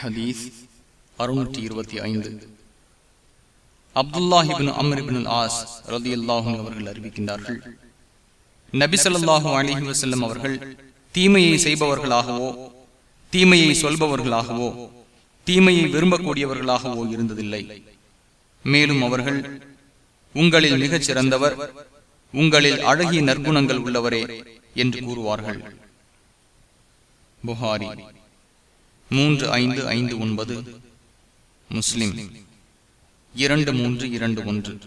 ஹதீஸ் அறுநூற்றி இருபத்தி ஐந்து. அப்துல்லாஹிபின் அம்ரிபின் ஆஸ் ரதி அல்லாஹும் அவர்கள் அறிவிக்கின்றார்கள். நபிசல்லாஹூ அலிஹி வசல்லம் அவர்கள் தீமையை செய்பவர்களாகவோ தீமையை சொல்பவர்களாகவோ தீமையை விரும்பக்கூடியவர்களாகவோ இருந்ததில்லை. மேலும் அவர்கள் உங்களில் மிகச் சிறந்தவர் உங்களில் அழகிய நற்குணங்கள் உள்ளவரே என்று கூறுவார்கள். புகாரி. மூன்று ஐந்து ஐந்து ஒன்பது முஸ்லிம். இரண்டு மூன்று இரண்டு ஒன்று.